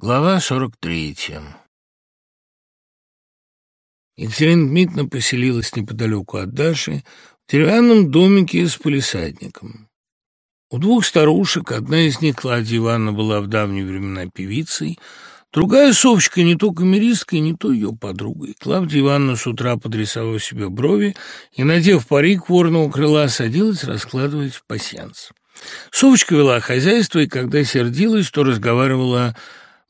Глава 43 Екатерина Дмитриевна поселилась неподалеку от Даши в деревянном домике с полисадником. У двух старушек, одна из них, Кладия Ивановна, была в давние времена певицей, другая Совочка не то камеристкой, не то ее подругой. Клавдия Ивановна с утра подрисовав себе брови и, надев парик ворного крыла, садилась раскладывать пасьянс. Совочка вела хозяйство, и когда сердилась, то разговаривала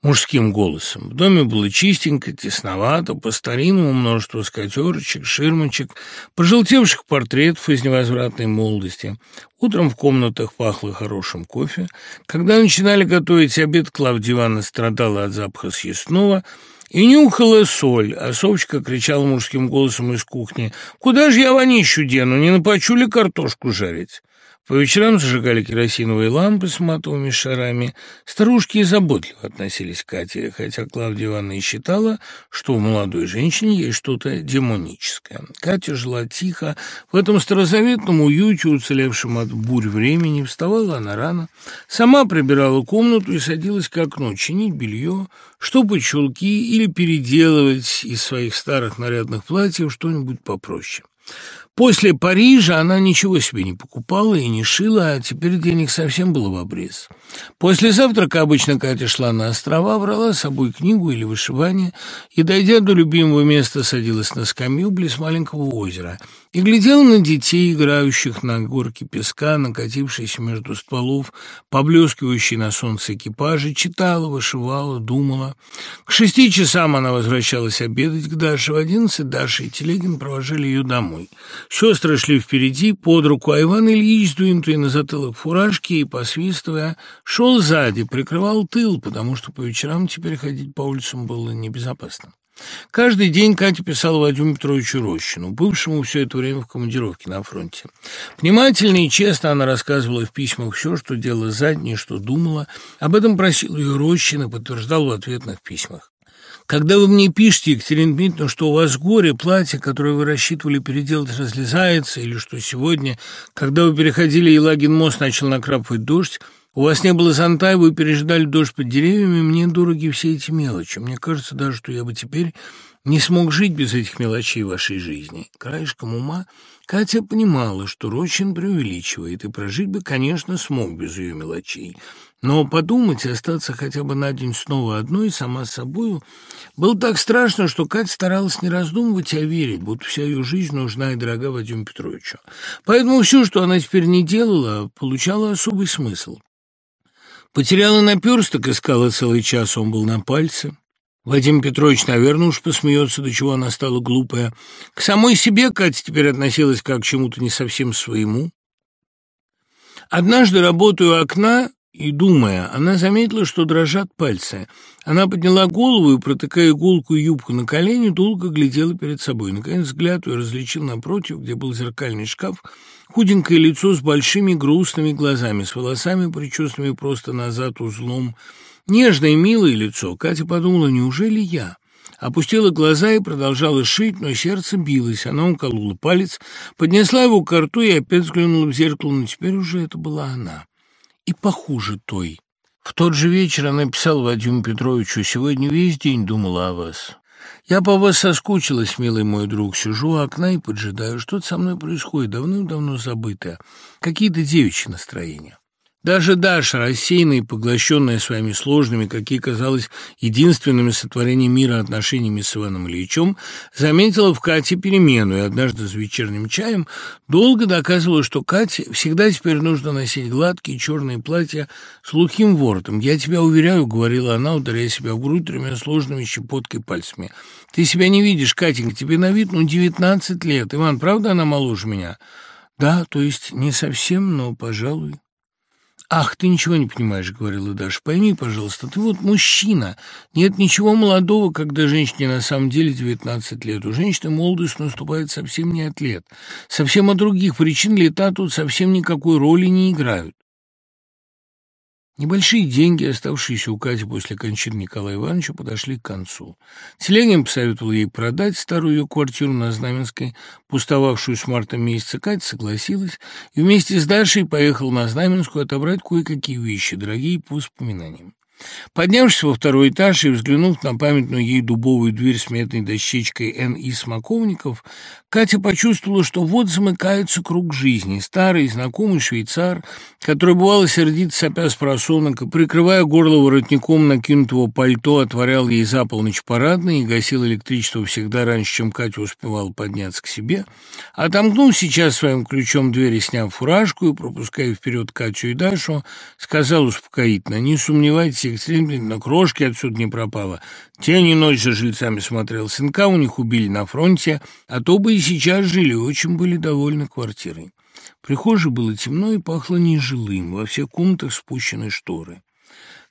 мужским голосом. В доме было чистенько, тесновато, по-старинному множество скатерочек, ширмочек, пожелтевших портретов из невозвратной молодости. Утром в комнатах пахло хорошим кофе. Когда начинали готовить обед, Клавдия Ивановна страдала от запаха съестного и нюхала соль, а Совочка кричала мужским голосом из кухни «Куда же я вонищу дену? Не напочу ли картошку жарить?» По вечерам зажигали керосиновые лампы с матовыми шарами. Старушки заботливо относились к Кате, хотя Клавдия Ивановна и считала, что у молодой женщины есть что-то демоническое. Катя жила тихо, в этом старозаветном уюте, уцелевшем от бурь времени, вставала она рано, сама прибирала комнату и садилась к окну чинить белье, штопать чулки или переделывать из своих старых нарядных платьев что-нибудь попроще. После Парижа она ничего себе не покупала и не шила, а теперь денег совсем было в обрез. После завтрака обычно Катя шла на острова, брала с собой книгу или вышивание и, дойдя до любимого места, садилась на скамью близ маленького озера и глядела на детей, играющих на горке песка, накатившейся между стволов, поблескивающей на солнце экипажи, читала, вышивала, думала. К шести часам она возвращалась обедать к Даше. В одиннадцать Даша и Телегин провожали ее домой. Сестры шли впереди, под руку, а Иван Ильич, сдвинутый на затылок фуражки и посвистывая, шел сзади, прикрывал тыл, потому что по вечерам теперь ходить по улицам было небезопасно. Каждый день Катя писала Вадиму Петровичу Рощину, бывшему все это время в командировке на фронте. Внимательно и честно она рассказывала в письмах все, что делала за дни, что думала. Об этом просил ее Рощин и подтверждал в ответных письмах. Когда вы мне пишете, Екатерина Дмитриевна, что у вас горе, платье, которое вы рассчитывали переделать, разлезается, или что сегодня, когда вы переходили Елагин мост, начал накрапывать дождь, у вас не было зонта, и вы переждали дождь под деревьями, мне дороги все эти мелочи. Мне кажется даже, что я бы теперь не смог жить без этих мелочей вашей жизни. Краешком ума Катя понимала, что Рочин преувеличивает, и прожить бы, конечно, смог без ее мелочей. Но подумать и остаться хотя бы на день снова одной, сама с собою, было так страшно, что Катя старалась не раздумывать, а верить, будто вся ее жизнь нужна и дорога Вадиму Петровичу. Поэтому все, что она теперь не делала, получало особый смысл. Потеряла наперсток, искала целый час, он был на пальце. Вадим Петрович, наверное, уж посмеется, до чего она стала глупая. К самой себе Катя теперь относилась как к чему-то не совсем своему. Однажды, работая у окна, и, думая, она заметила, что дрожат пальцы. Она подняла голову и, протыкая иголку и юбку на колени, долго глядела перед собой. Наконец взгляд ее различил напротив, где был зеркальный шкаф, худенькое лицо с большими грустными глазами, с волосами, причесанными просто назад узлом. Нежное, милое лицо. Катя подумала, неужели я? Опустила глаза и продолжала шить, но сердце билось. Она уколола палец, поднесла его к рту и опять взглянула в зеркало, но теперь уже это была она и похуже той. В тот же вечер она писала Вадиму Петровичу, «Сегодня весь день думала о вас. Я по вас соскучилась, милый мой друг. Сижу у окна и поджидаю. Что-то со мной происходит, давным-давно забытое. Какие-то девичьи настроения. Даже Даша, рассеянная и поглощенная своими сложными, какие казалось, единственными сотворениями мира отношениями с Иваном Ильичем, заметила в Кате перемену и однажды за вечерним чаем долго доказывала, что Кате всегда теперь нужно носить гладкие черные платья с глухим воротом. «Я тебя уверяю», — говорила она, ударяя себя в грудь тремя сложными щепоткой пальцами. «Ты себя не видишь, Катенька, тебе на вид, ну, девятнадцать лет. Иван, правда она моложе меня?» «Да, то есть не совсем, но, пожалуй». «Ах, ты ничего не понимаешь», — говорила Даша. «Пойми, пожалуйста, ты вот мужчина. Нет ничего молодого, когда женщине на самом деле 19 лет. У женщины молодость наступает совсем не от лет. Совсем от других причин лета тут совсем никакой роли не играют. Небольшие деньги, оставшиеся у Кати после кончины Николая Ивановича, подошли к концу. Телегин посоветовал ей продать старую квартиру на Знаменской, пустовавшую с марта месяца. Катя согласилась и вместе с Дашей поехала на Знаменскую отобрать кое-какие вещи, дорогие по воспоминаниям. Поднявшись во второй этаж и взглянув на памятную ей дубовую дверь с медной дощечкой Н.И. Смоковников, Катя почувствовала, что вот замыкается круг жизни. Старый знакомый швейцар, который бывало сердится сопя с просонок прикрывая горло воротником накинутого пальто, отворял ей за полночь парадный и гасил электричество всегда раньше, чем Катя успевала подняться к себе, отомкнув сейчас своим ключом двери, сняв фуражку и пропуская вперед Катю и Дашу, сказал успокоительно, «Не сомневайтесь, Екатерина на крошки отсюда не пропало. Тень и ночь за жильцами смотрел. Сынка у них убили на фронте, а то бы и сейчас жили, очень были довольны квартирой. В прихожей было темно и пахло нежилым, во всех комнатах спущены шторы.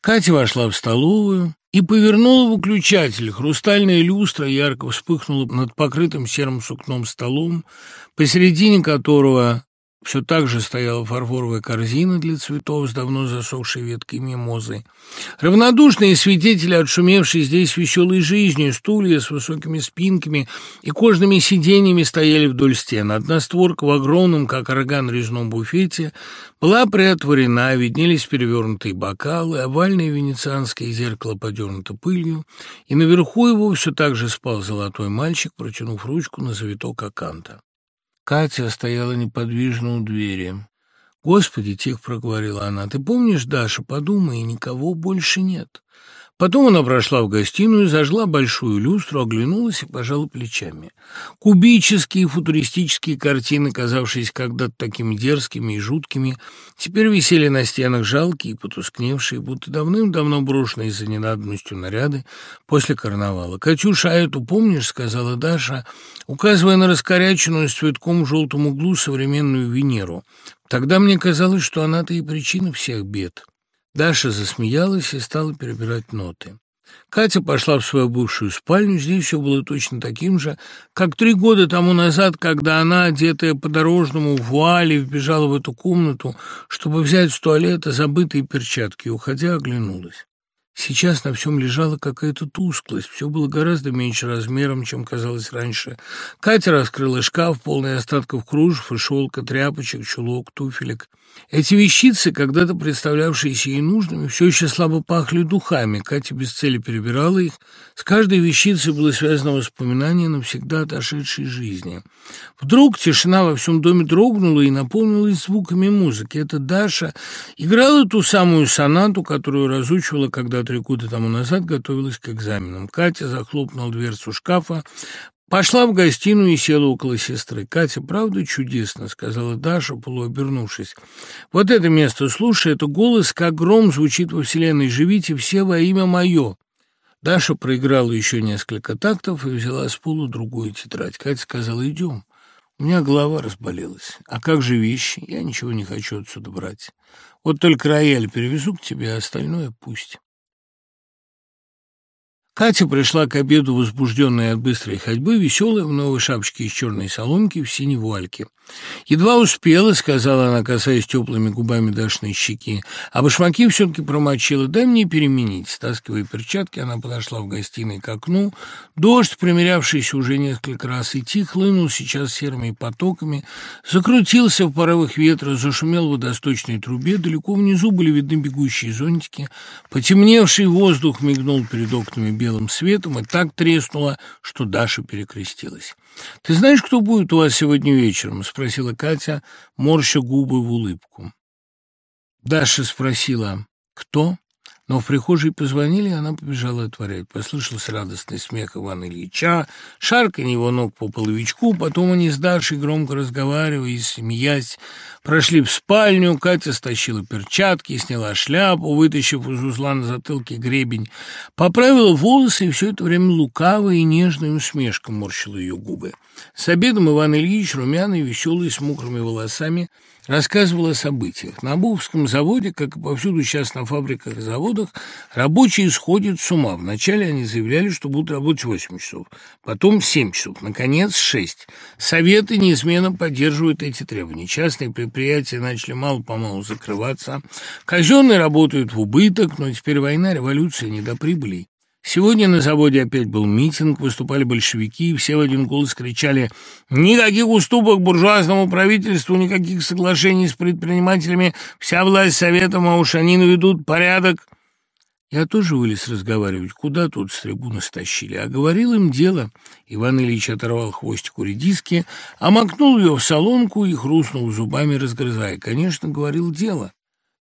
Катя вошла в столовую и повернула выключатель. Хрустальная люстра ярко вспыхнула над покрытым серым сукном столом, посередине которого все так же стояла фарфоровая корзина для цветов с давно засохшей веткой мимозы. Равнодушные свидетели, отшумевшие здесь веселой жизнью, стулья с высокими спинками и кожными сиденьями стояли вдоль стен. Одна створка в огромном, как орган, резном буфете была приотворена, виднелись перевернутые бокалы, овальное венецианское зеркало подернуто пылью, и наверху его все так же спал золотой мальчик, протянув ручку на завиток аканта. Катя стояла неподвижно у двери. «Господи!» — тихо проговорила она. «Ты помнишь, Даша, подумай, никого больше нет. Потом она прошла в гостиную, зажгла большую люстру, оглянулась и пожала плечами. Кубические футуристические картины, казавшиеся когда-то такими дерзкими и жуткими, теперь висели на стенах жалкие и потускневшие, будто давным-давно брошенные за ненадобностью наряды после карнавала. «Катюша, а эту помнишь?» — сказала Даша, указывая на раскоряченную с цветком в желтом углу современную Венеру. «Тогда мне казалось, что она-то и причина всех бед». Даша засмеялась и стала перебирать ноты. Катя пошла в свою бывшую спальню. Здесь все было точно таким же, как три года тому назад, когда она, одетая по-дорожному в вуале, вбежала в эту комнату, чтобы взять с туалета забытые перчатки, уходя, оглянулась. Сейчас на всем лежала какая-то тусклость, все было гораздо меньше размером, чем казалось раньше. Катя раскрыла шкаф, полный остатков кружев и шелка, тряпочек, чулок, туфелек. Эти вещицы, когда-то представлявшиеся ей нужными, все еще слабо пахли духами. Катя без цели перебирала их. С каждой вещицей было связано воспоминание навсегда отошедшей жизни. Вдруг тишина во всем доме дрогнула и наполнилась звуками музыки. Это Даша играла ту самую сонату, которую разучивала когда три года тому назад, готовилась к экзаменам. Катя захлопнула дверцу шкафа, Пошла в гостиную и села около сестры. «Катя, правда чудесно», — сказала Даша, полуобернувшись. «Вот это место, слушай, это голос, как гром звучит во вселенной. Живите все во имя мое». Даша проиграла еще несколько тактов и взяла с пола другую тетрадь. Катя сказала, «Идем». У меня голова разболелась. А как же вещи? Я ничего не хочу отсюда брать. Вот только рояль перевезу к тебе, а остальное пусть. Катя пришла к обеду возбужденная от быстрой ходьбы, веселая, в новой шапочке из черной соломки, в синей вуальке. «Едва успела», — сказала она, касаясь теплыми губами Дашной щеки, а башмаки все-таки промочила. «Дай мне переменить». Стаскивая перчатки, она подошла в гостиной к окну. Дождь, примерявшийся уже несколько раз идти, хлынул сейчас серыми потоками, закрутился в порывах ветра, зашумел в водосточной трубе, далеко внизу были видны бегущие зонтики, потемневший воздух мигнул перед окнами белым светом и так треснуло, что Даша перекрестилась. «Ты знаешь, кто будет у вас сегодня вечером?» — спросила Катя, морща губы в улыбку. Даша спросила «Кто?» Но в прихожей позвонили, и она побежала отворять. Послышался радостный смех Ивана Ильича, шарканье его ног по половичку, потом они с Дашей, громко разговаривая и смеясь, прошли в спальню, Катя стащила перчатки, сняла шляпу, вытащив из узла на затылке гребень, поправила волосы, и все это время лукавая и нежная усмешка морщила ее губы. С обедом Иван Ильич, румяный, веселый, с мокрыми волосами, рассказывал о событиях. На Обувском заводе, как и повсюду сейчас на фабриках и заводах, рабочие сходят с ума. Вначале они заявляли, что будут работать 8 часов, потом 7 часов, наконец 6. Советы неизменно поддерживают эти требования. Частные предприятия начали мало-помалу закрываться. Казенные работают в убыток, но теперь война, революция, не до прибыли. Сегодня на заводе опять был митинг, выступали большевики, и все в один голос кричали «Никаких уступок буржуазному правительству, никаких соглашений с предпринимателями, вся власть советом, а уж они наведут порядок». Я тоже вылез разговаривать. Куда тут с трибуны стащили? А говорил им дело. Иван Ильич оторвал хвостик у редиски, омакнул ее в солонку и хрустнул зубами, разгрызая. Конечно, говорил дело.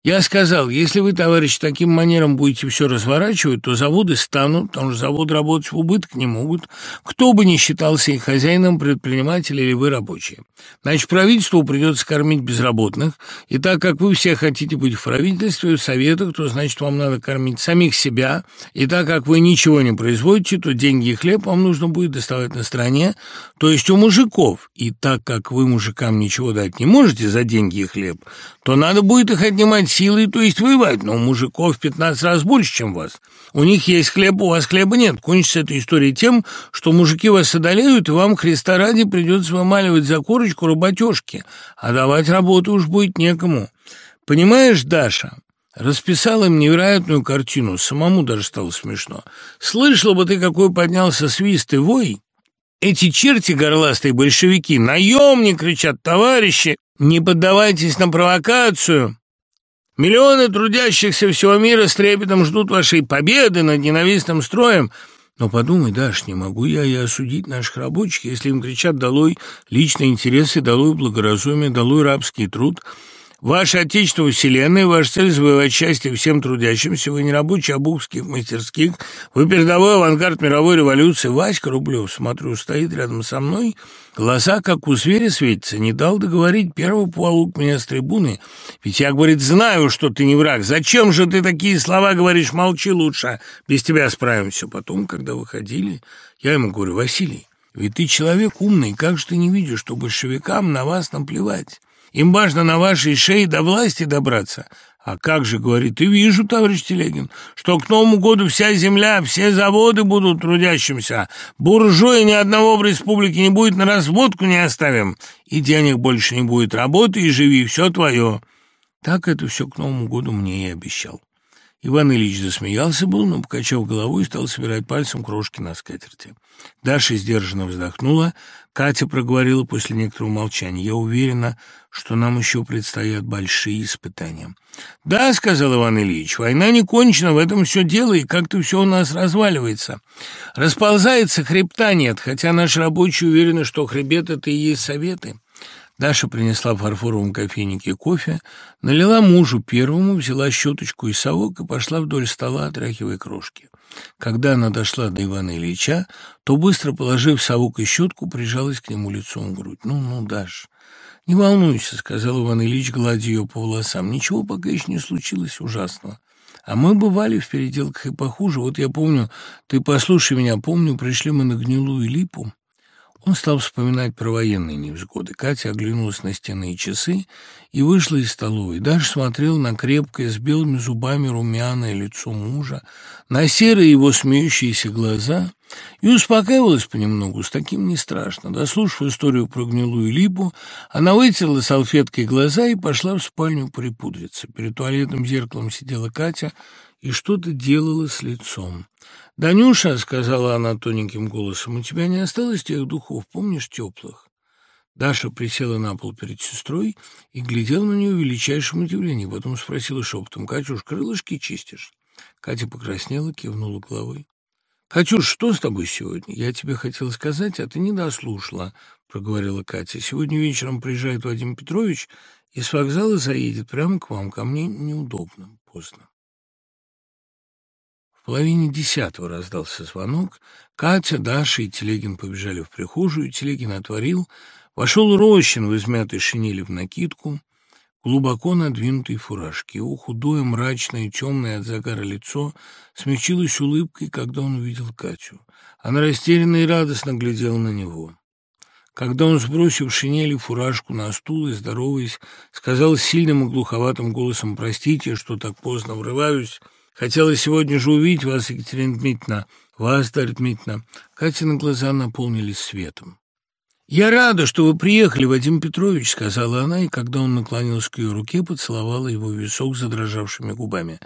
Я сказал, если вы, товарищ, таким манером будете все разворачивать, то заводы станут, потому что заводы работать в убыток не могут. Кто бы ни считался их хозяином, предприниматель или вы рабочие. Значит, правительству придется кормить безработных, и так как вы все хотите быть в правительстве, в советах, то, значит, вам надо кормить самих себя, и так как вы ничего не производите, то деньги и хлеб вам нужно будет доставать на стороне, то есть у мужиков. И так как вы мужикам ничего дать не можете за деньги и хлеб, то надо будет их отнимать силой, то есть воевать, но у мужиков в 15 раз больше, чем вас. У них есть хлеб, у вас хлеба нет. Кончится эта история тем, что мужики вас одолеют, и вам, Христа ради, придется вымаливать за корочку работежки, а давать работу уж будет некому. Понимаешь, Даша, расписал им невероятную картину, самому даже стало смешно. Слышала бы ты, какой поднялся свист и вой, эти черти горластые большевики, наемник, кричат товарищи, не поддавайтесь на провокацию. Миллионы трудящихся всего мира с трепетом ждут вашей победы над ненавистным строем. Но подумай, Даш, не могу я и осудить наших рабочих, если им кричат «долой личные интересы, долой благоразумие, долой рабский труд». Ваше Отечество Вселенной, ваша цель завоевать счастье всем трудящимся, вы не рабочий обувских мастерских, вы передовой авангард мировой революции. Васька Рублев, смотрю, стоит рядом со мной, глаза, как у зверя, светятся, не дал договорить, первый поволок меня с трибуны. Ведь я, говорит, знаю, что ты не враг, зачем же ты такие слова говоришь, молчи лучше, без тебя справимся. Потом, когда выходили, я ему говорю, Василий, ведь ты человек умный, как же ты не видишь, что большевикам на вас наплевать? Им важно на вашей шее до власти добраться. А как же, говорит, и вижу, товарищ Телегин, что к Новому году вся земля, все заводы будут трудящимся. Буржуя ни одного в республике не будет, на разводку не оставим. И денег больше не будет, работы и живи, все твое. Так это все к Новому году мне и обещал. Иван Ильич засмеялся был, но, покачав головой, стал собирать пальцем крошки на скатерти. Даша сдержанно вздохнула. Катя проговорила после некоторого молчания. «Я уверена, что нам еще предстоят большие испытания». «Да», — сказал Иван Ильич, — «война не кончена, в этом все дело, и как-то все у нас разваливается. Расползается, хребта нет, хотя наши рабочие уверены, что хребет — это и есть советы». Даша принесла в фарфоровом кофейнике кофе, налила мужу первому, взяла щеточку и совок и пошла вдоль стола, отряхивая крошки. Когда она дошла до Ивана Ильича, то, быстро положив совок и щетку, прижалась к нему лицом в грудь. «Ну, ну, Даш, не волнуйся», — сказал Иван Ильич, гладя ее по волосам. «Ничего пока еще не случилось ужасного. А мы бывали в переделках и похуже. Вот я помню, ты послушай меня, помню, пришли мы на гнилую липу». Он стал вспоминать про военные невзгоды. Катя оглянулась на стены и часы и вышла из столовой. Даша смотрел на крепкое, с белыми зубами румяное лицо мужа, на серые его смеющиеся глаза и успокаивалась понемногу, с таким не страшно. Дослушав историю про гнилую липу, она вытерла салфеткой глаза и пошла в спальню припудриться. Перед туалетным зеркалом сидела Катя и что-то делала с лицом. «Данюша», — сказала она тоненьким голосом, — «у тебя не осталось тех духов, помнишь, теплых?» Даша присела на пол перед сестрой и глядела на нее в величайшем удивлении. Потом спросила шепотом, «Катюш, крылышки чистишь?» Катя покраснела, кивнула головой. «Катюш, что с тобой сегодня? Я тебе хотела сказать, а ты не дослушала», — проговорила Катя. «Сегодня вечером приезжает Вадим Петрович и с вокзала заедет прямо к вам. Ко мне неудобно, поздно». В половине десятого раздался звонок. Катя, Даша и Телегин побежали в прихожую. Телегин отворил. Вошел Рощин в измятой шинели в накидку, глубоко надвинутой фуражке. Его худое, мрачное, темное от загара лицо смягчилось улыбкой, когда он увидел Катю. Она растерянно и радостно глядела на него. Когда он, сбросив шинели фуражку на стул и, здороваясь, сказал сильным и глуховатым голосом «Простите, что так поздно врываюсь», Хотела сегодня же увидеть вас, Екатерина Дмитриевна, вас, Дарья Дмитриевна. Катины глаза наполнились светом. «Я рада, что вы приехали, Вадим Петрович», — сказала она, и когда он наклонился к ее руке, поцеловала его висок задрожавшими губами.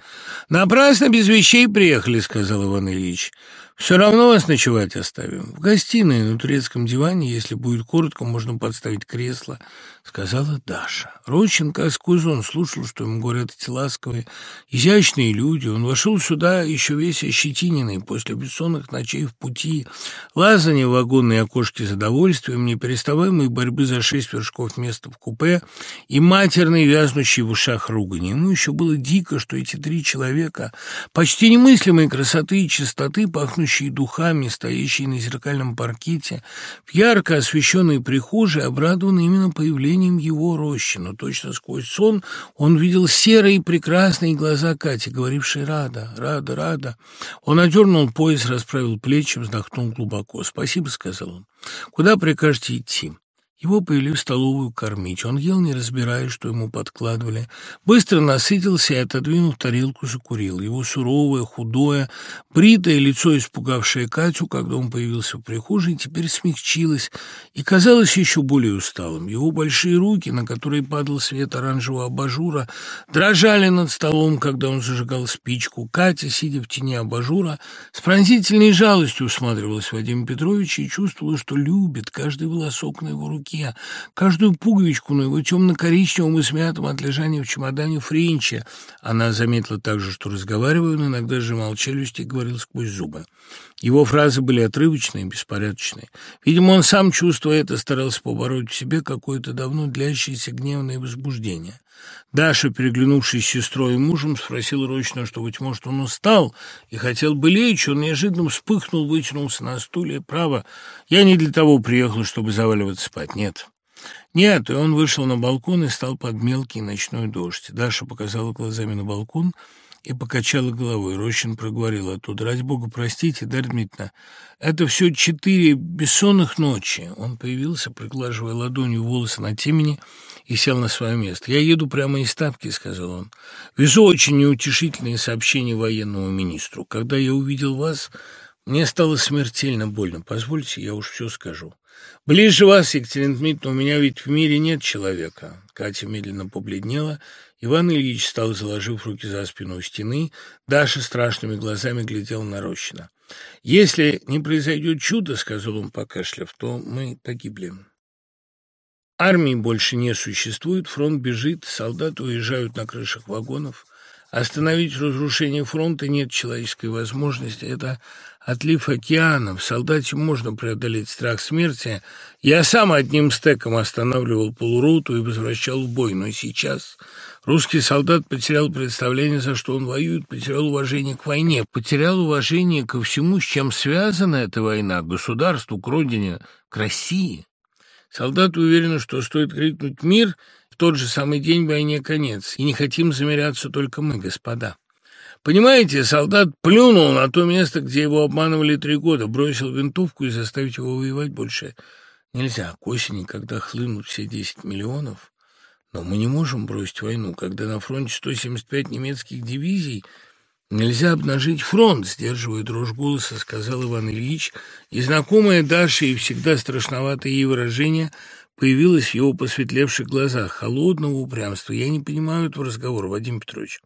«Напрасно без вещей приехали», — сказал Иван Ильич. «Все равно вас ночевать оставим. В гостиной на турецком диване, если будет коротко, можно подставить кресло», — сказала Даша. Родченко сквозь он слушал, что ему говорят эти ласковые, изящные люди. Он вошел сюда еще весь ощетиненный после бессонных ночей в пути, лазания в вагонные окошки с удовольствием, непереставаемой борьбы за шесть вершков места в купе и матерной, вязнущей в ушах ругани. Ему еще было дико, что эти три человека, почти немыслимой красоты и чистоты, пахнущие духами, стоящие на зеркальном паркете, в ярко освещенной прихожей, обрадован именно появлением его рощи. Но точно сквозь сон он видел серые прекрасные глаза Кати, говорившие «Рада, рада, рада». Он одернул пояс, расправил плечи, вздохнул глубоко. «Спасибо», — сказал он. «Куда прикажете идти?» Его повели в столовую кормить. Он ел, не разбирая, что ему подкладывали. Быстро насытился и, отодвинув тарелку, закурил. Его суровое, худое, бритое лицо, испугавшее Катю, когда он появился в прихожей, теперь смягчилось и казалось еще более усталым. Его большие руки, на которые падал свет оранжевого абажура, дрожали над столом, когда он зажигал спичку. Катя, сидя в тени абажура, с пронзительной жалостью усматривалась Вадима Петровича и чувствовала, что любит каждый волосок на его руке руке, каждую пуговичку на его темно-коричневом и смятом от лежания в чемодане Френча. Она заметила также, что, разговаривая, он иногда сжимал челюсти и говорил сквозь зубы. Его фразы были отрывочные, беспорядочные. Видимо, он сам, чувствуя это, старался побороть в себе какое-то давно длящееся гневное возбуждение. Даша, переглянувшись с сестрой и мужем, спросила Рочно, что, быть может, он устал и хотел бы лечь. Он неожиданно вспыхнул, вытянулся на стуле. «Право, я не для того приехал, чтобы заваливаться спать. Нет». «Нет», и он вышел на балкон и стал под мелкий ночной дождь. Даша показала глазами на балкон — и покачала головой. Рощин проговорил оттуда. «Ради бога, простите, Дарья Дмитриевна, это все четыре бессонных ночи». Он появился, приглаживая ладонью волосы на темени, и сел на свое место. «Я еду прямо из Ставки», — сказал он. «Везу очень неутешительные сообщения военному министру. Когда я увидел вас, мне стало смертельно больно. Позвольте, я уж все скажу. Ближе вас, Екатерина Дмитриевна, у меня ведь в мире нет человека». Катя медленно побледнела Иван Ильич стал, заложив руки за спину у стены. Даша страшными глазами глядела на Рощина. «Если не произойдет чудо, — сказал он, покашляв, — то мы погибли. Армии больше не существует, фронт бежит, солдаты уезжают на крышах вагонов. Остановить разрушение фронта нет человеческой возможности. Это отлив океана. В солдате можно преодолеть страх смерти. Я сам одним стеком останавливал полуроту и возвращал в бой, но сейчас Русский солдат потерял представление, за что он воюет, потерял уважение к войне, потерял уважение ко всему, с чем связана эта война, к государству, к родине, к России. Солдаты уверены, что стоит крикнуть «Мир!» в тот же самый день войне конец, и не хотим замеряться только мы, господа. Понимаете, солдат плюнул на то место, где его обманывали три года, бросил винтовку и заставить его воевать больше нельзя. К осени, когда хлынут все десять миллионов, но мы не можем бросить войну, когда на фронте 175 немецких дивизий. Нельзя обнажить фронт, сдерживая дрожь голоса, сказал Иван Ильич, и знакомая Даша и всегда страшноватое ей выражение появилось в его посветлевших глазах, холодного упрямства. Я не понимаю этого разговора, Вадим Петрович.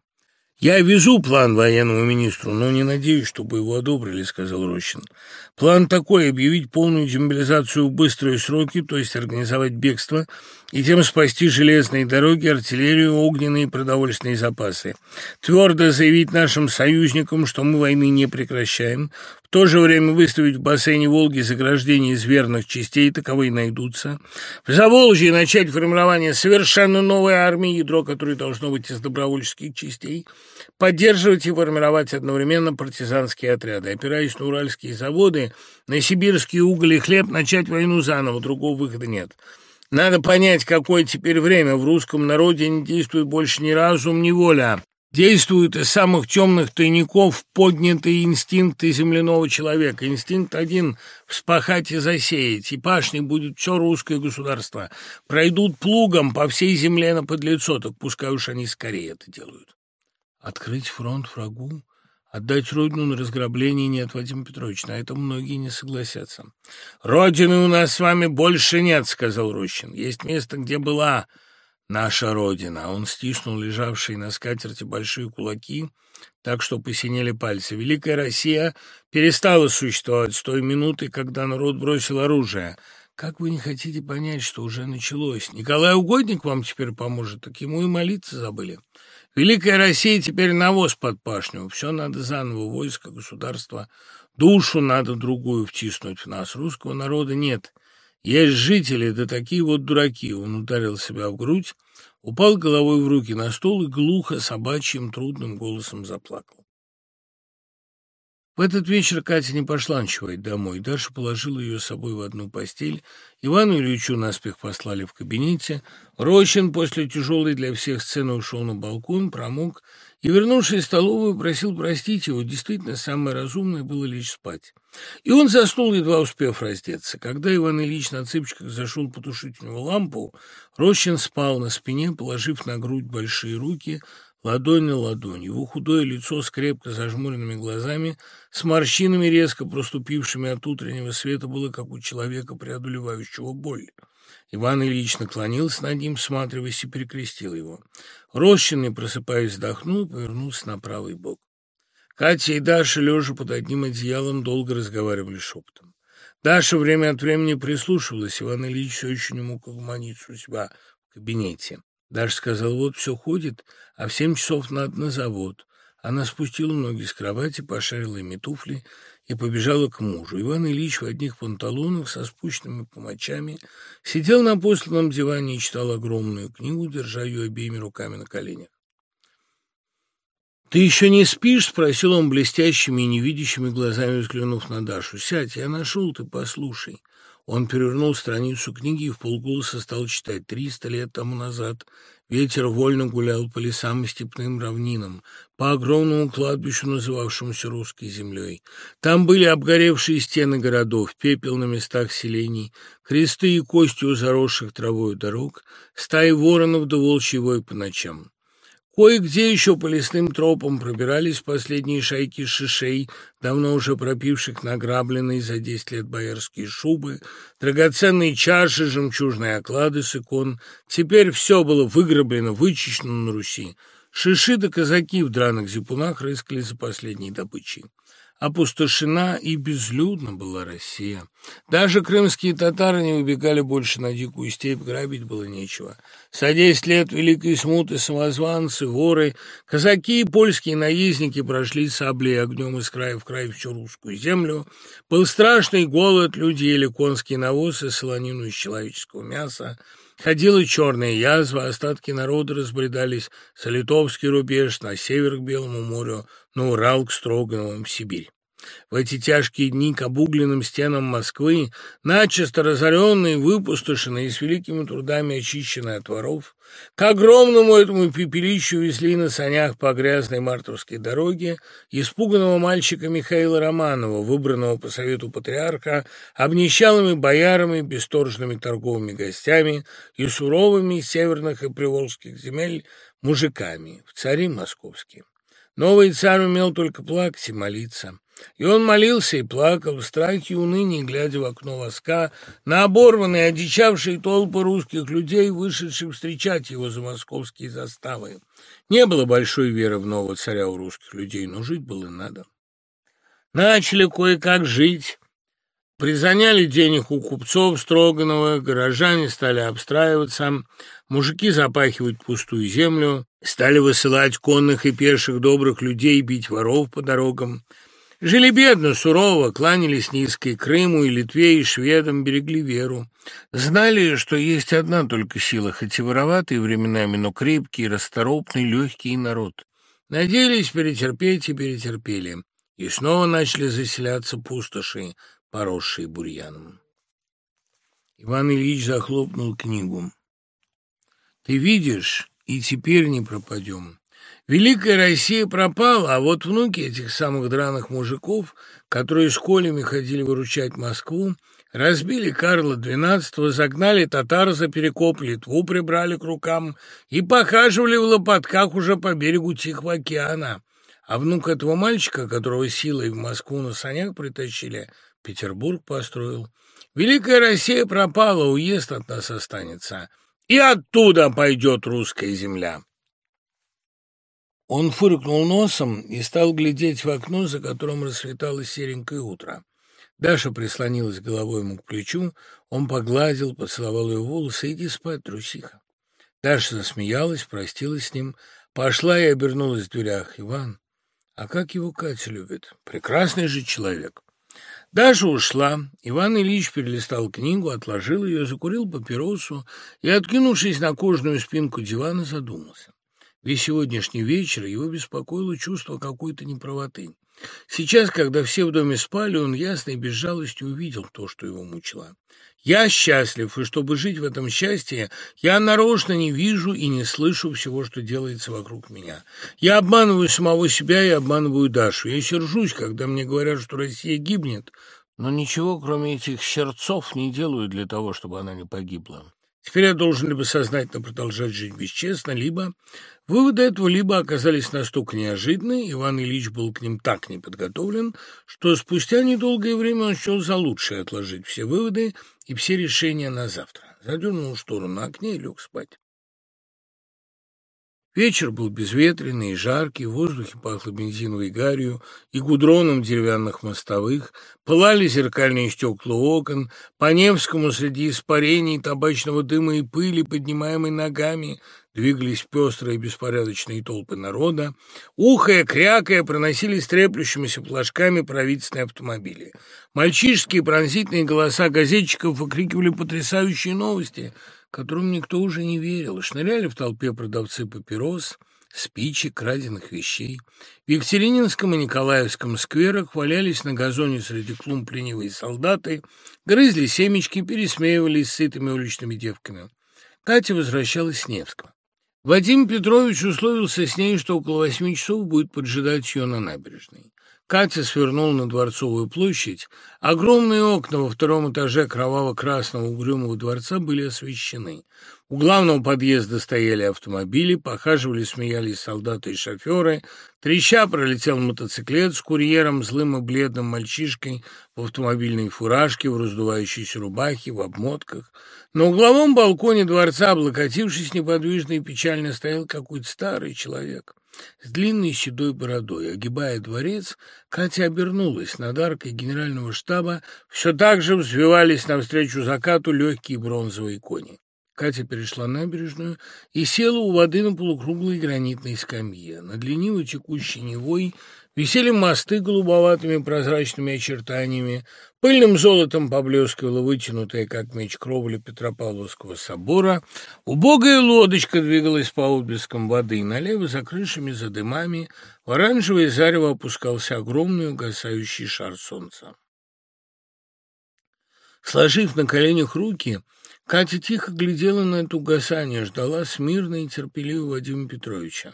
«Я везу план военному министру, но не надеюсь, чтобы его одобрили», — сказал Рощин. «План такой — объявить полную демобилизацию в быстрые сроки, то есть организовать бегство, и тем спасти железные дороги, артиллерию, огненные и продовольственные запасы. Твердо заявить нашим союзникам, что мы войны не прекращаем, то же время выставить в бассейне Волги заграждения из верных частей, таковые найдутся. В Заволжье начать формирование совершенно новой армии, ядро которой должно быть из добровольческих частей, поддерживать и формировать одновременно партизанские отряды. Опираясь на уральские заводы, на сибирский уголь и хлеб, начать войну заново, другого выхода нет. Надо понять, какое теперь время. В русском народе не действует больше ни разум, ни воля. Действуют из самых темных тайников поднятые инстинкты земляного человека. Инстинкт один — вспахать и засеять, и пашней будет все русское государство. Пройдут плугом по всей земле на подлецо, так пускай уж они скорее это делают. Открыть фронт врагу? Отдать родину на разграбление нет, Вадим Петрович, на это многие не согласятся. «Родины у нас с вами больше нет», — сказал Рощин. «Есть место, где была наша родина». Он стиснул лежавшие на скатерти большие кулаки, так что посинели пальцы. Великая Россия перестала существовать с той минуты, когда народ бросил оружие. Как вы не хотите понять, что уже началось? Николай Угодник вам теперь поможет, так ему и молиться забыли. Великая Россия теперь навоз под пашню. Все надо заново, войско, государство. Душу надо другую втиснуть в нас. Русского народа нет. Есть жители, да такие вот дураки. Он ударил себя в грудь, упал головой в руки на стол и глухо, собачьим, трудным голосом заплакал. В этот вечер Катя не пошла ночевать домой. Даша положила ее с собой в одну постель. Ивану Ильичу наспех послали в кабинете. Рощин после тяжелой для всех сцены ушел на балкон, промок и, вернувшись в столовую, просил простить его. Действительно, самое разумное было лечь спать. И он заснул, едва успев раздеться. Когда Иван Ильич на цыпочках зашел потушить у него лампу, Рощин спал на спине, положив на грудь большие руки, ладонь на ладонь. Его худое лицо с крепко зажмуренными глазами, с морщинами, резко проступившими от утреннего света, было как у человека, преодолевающего боль. Иван Ильич наклонился над ним, всматриваясь, и перекрестил его. Рощин, просыпаясь, вздохнул повернулся на правый бок. Катя и Даша, лежа под одним одеялом, долго разговаривали шепотом. Даша время от времени прислушивалась, Иван Ильич все еще не мог угомониться у себя в кабинете. Даша сказал, вот все ходит, а в семь часов надо на завод. Она спустила ноги с кровати, пошарила ими туфли и побежала к мужу. Иван Ильич в одних панталонах со спущенными помочами сидел на посланном диване и читал огромную книгу, держа ее обеими руками на коленях. «Ты еще не спишь?» — спросил он блестящими и невидящими глазами, взглянув на Дашу. «Сядь, я нашел, ты послушай». Он перевернул страницу книги и в полголоса стал читать. Триста лет тому назад ветер вольно гулял по лесам и степным равнинам, по огромному кладбищу, называвшемуся русской землей. Там были обгоревшие стены городов, пепел на местах селений, кресты и кости у заросших травой дорог, стаи воронов да волчий вой по ночам. Кое-где еще по лесным тропам пробирались последние шайки шишей, давно уже пропивших награбленные за десять лет боярские шубы, драгоценные чаши, жемчужные оклады с икон. Теперь все было выграблено, вычищено на Руси. Шиши да казаки в драных зипунах рыскали за последней добычей. Опустошена и безлюдна была Россия. Даже крымские татары не убегали больше на дикую степь, грабить было нечего. За десять лет Великой Смуты самозванцы, воры, казаки и польские наездники прошли саблей огнем из края в край всю русскую землю. Был страшный голод, люди ели конский навоз и солонину из человеческого мяса. Ходила черная язва, остатки народа разбредались за литовский рубеж, на север к Белому морю, на Урал к Строгановым, в Сибирь. В эти тяжкие дни к обугленным стенам Москвы, начисто разоренные, выпустошенные, с великими трудами очищенные от воров, к огромному этому пепелищу везли на санях по грязной мартовской дороге испуганного мальчика Михаила Романова, выбранного по совету патриарха, обнищалыми боярами, бесторжными торговыми гостями и суровыми северных и приволжских земель мужиками в цари московские. Новый царь умел только плакать и молиться. И он молился и плакал в страхе и унынии, глядя в окно воска на оборванные, одичавшие толпы русских людей, вышедших встречать его за московские заставы. Не было большой веры в нового царя у русских людей, но жить было надо. Начали кое-как жить. Призаняли денег у купцов Строганова, горожане стали обстраиваться, мужики запахивать пустую землю, стали высылать конных и пеших добрых людей бить воров по дорогам. Жили бедно, сурово, кланялись низко и Крыму, и Литве, и шведам, берегли веру. Знали, что есть одна только сила, хоть и вороватый временами, но крепкий, расторопный, легкий народ. Надеялись перетерпеть и перетерпели. И снова начали заселяться пустоши, поросшие бурьяном. Иван Ильич захлопнул книгу. «Ты видишь, и теперь не пропадем. Великая Россия пропала, а вот внуки этих самых драных мужиков, которые с колями ходили выручать Москву, разбили Карла XII, загнали татар за перекоп, Литву прибрали к рукам и похаживали в лопатках уже по берегу Тихого океана. А внук этого мальчика, которого силой в Москву на санях притащили, Петербург построил. Великая Россия пропала, уезд от нас останется, и оттуда пойдет русская земля. Он фыркнул носом и стал глядеть в окно, за которым расцветало серенькое утро. Даша прислонилась головой ему к плечу, он погладил, поцеловал ее волосы. «Иди спать, трусиха». Даша засмеялась, простилась с ним, пошла и обернулась в дверях. «Иван, а как его Катя любит? Прекрасный же человек». Даша ушла. Иван Ильич перелистал книгу, отложил ее, закурил папиросу и, откинувшись на кожаную спинку дивана, задумался. Весь сегодняшний вечер его беспокоило чувство какой-то неправоты. Сейчас, когда все в доме спали, он ясно и без жалости увидел то, что его мучило. «Я счастлив, и чтобы жить в этом счастье, я нарочно не вижу и не слышу всего, что делается вокруг меня. Я обманываю самого себя и обманываю Дашу. Я сержусь, когда мне говорят, что Россия гибнет, но ничего, кроме этих сердцов, не делаю для того, чтобы она не погибла. Теперь я должен либо сознательно продолжать жить бесчестно, либо... Выводы этого либо оказались настолько неожиданны, Иван Ильич был к ним так неподготовлен, что спустя недолгое время он счел за лучшее отложить все выводы и все решения на завтра. Задернул штору на окне и лег спать. Вечер был безветренный и жаркий, в воздухе пахло бензиновой гарью и гудроном деревянных мостовых, пылали зеркальные стекла окон, по Невскому среди испарений, табачного дыма и пыли, поднимаемой ногами, двигались пестрые беспорядочные толпы народа, ухая, крякая, проносились треплющимися флажками правительственные автомобили. Мальчишеские пронзительные голоса газетчиков выкрикивали потрясающие новости — которым никто уже не верил, шныряли в толпе продавцы папирос, спичек, краденных вещей. В Екатерининском и Николаевском скверах валялись на газоне среди клумб ленивые солдаты, грызли семечки, пересмеивались с сытыми уличными девками. Катя возвращалась с Невского. Вадим Петрович условился с ней, что около восьми часов будет поджидать ее на набережной. Катя свернула на Дворцовую площадь. Огромные окна во втором этаже кроваво-красного угрюмого дворца были освещены. У главного подъезда стояли автомобили, похаживали, смеялись солдаты и шоферы. Треща пролетел мотоциклет с курьером, злым и бледным мальчишкой в автомобильной фуражке, в раздувающейся рубахе, в обмотках. На угловом балконе дворца, облокотившись неподвижно и печально, стоял какой-то старый человек с длинной седой бородой. Огибая дворец, Катя обернулась. Над аркой генерального штаба все так же взвивались навстречу закату легкие бронзовые кони. Катя перешла набережную и села у воды на полукруглой гранитной скамье. Над лениво текущей Невой Висели мосты голубоватыми прозрачными очертаниями, пыльным золотом поблескивала вытянутая, как меч, кровля Петропавловского собора, убогая лодочка двигалась по отблескам воды, налево за крышами, за дымами, в оранжевое зарево опускался огромный угасающий шар солнца. Сложив на коленях руки, Катя тихо глядела на это угасание, ждала смирно и терпеливо Вадима Петровича.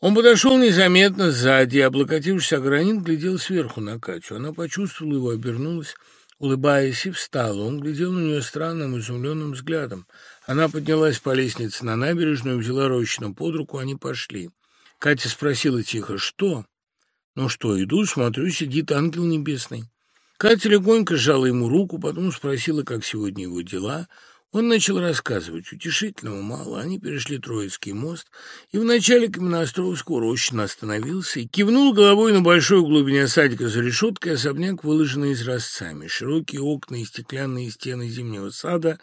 Он подошел незаметно сзади, облокотившись о гранит, глядел сверху на Катю. Она почувствовала его, обернулась, улыбаясь, и встала. Он глядел на нее странным, изумленным взглядом. Она поднялась по лестнице на набережную, взяла Рощина под руку, они пошли. Катя спросила тихо, что? «Ну что, иду, смотрю, сидит ангел небесный». Катя легонько сжала ему руку, потом спросила, как сегодня его дела — он начал рассказывать. Утешительного мало. Они перешли Троицкий мост, и в начале Каменноостровского рощина остановился и кивнул головой на большой глубине садика за решеткой особняк, выложенный изразцами. Широкие окна и стеклянные стены зимнего сада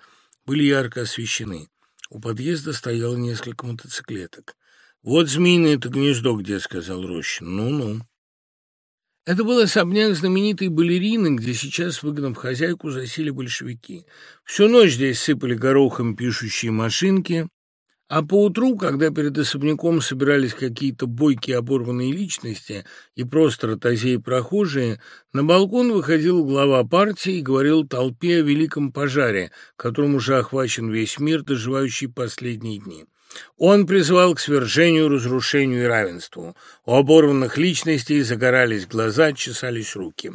были ярко освещены. У подъезда стояло несколько мотоциклеток. «Вот змеиное-то гнездо где», — сказал Рощин. «Ну-ну». Это был особняк знаменитой балерины, где сейчас, выгнав хозяйку, засели большевики. Всю ночь здесь сыпали горохом пишущие машинки, а поутру, когда перед особняком собирались какие-то бойкие оборванные личности и просто ротозеи прохожие, на балкон выходил глава партии и говорил толпе о великом пожаре, которым уже охвачен весь мир, доживающий последние дни. Он призвал к свержению, разрушению и равенству. У оборванных личностей загорались глаза, чесались руки.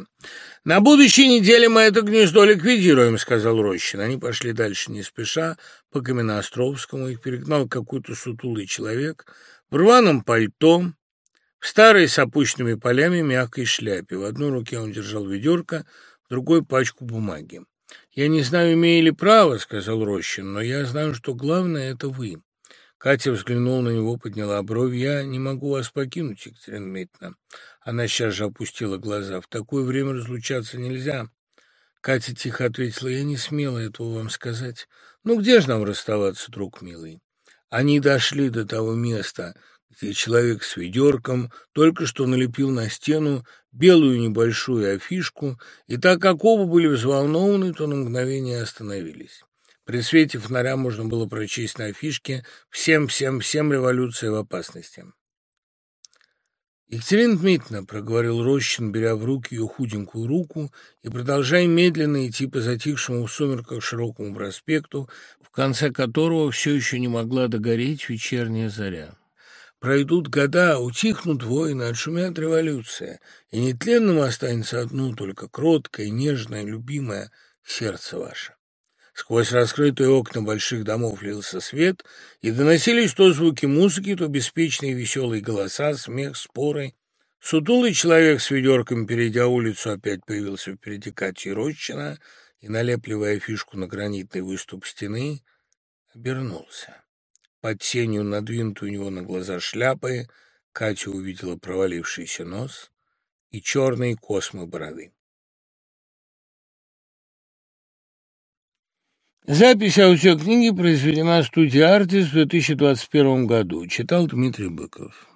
«На будущей неделе мы это гнездо ликвидируем», — сказал Рощин. Они пошли дальше не спеша, по Каменноостровскому. Их перегнал какой-то сутулый человек в рваном пальто, в старой с опущенными полями мягкой шляпе. В одной руке он держал ведерко, в другой — пачку бумаги. «Я не знаю, имею ли право», — сказал Рощин, — «но я знаю, что главное — это вы». Катя взглянула на него, подняла бровь. «Я не могу вас покинуть, Екатерина Дмитриевна». Она сейчас же опустила глаза. «В такое время разлучаться нельзя». Катя тихо ответила. «Я не смела этого вам сказать. Ну, где же нам расставаться, друг милый?» Они дошли до того места, где человек с ведерком только что налепил на стену белую небольшую афишку, и так как оба были взволнованы, то на мгновение остановились. При свете фонаря можно было прочесть на афишке «Всем, всем, всем революция в опасности». «Екатерина Дмитриевна», — проговорил Рощин, беря в руки ее худенькую руку и продолжая медленно идти по затихшему в сумерках широкому проспекту, в конце которого все еще не могла догореть вечерняя заря. Пройдут года, утихнут войны, отшумят революция, и нетленным останется одно только кроткое, нежное, любимое сердце ваше. Сквозь раскрытые окна больших домов лился свет, и доносились то звуки музыки, то беспечные веселые голоса, смех, споры. Сутулый человек с ведерком, перейдя улицу, опять появился впереди Кати Рощина и, налепливая фишку на гранитный выступ стены, обернулся. Под тенью, надвинутой у него на глаза шляпы, Катя увидела провалившийся нос и черные космы бороды. Запись аудиокниги произведена студией «Артис» в 2021 году. Читал Дмитрий Быков.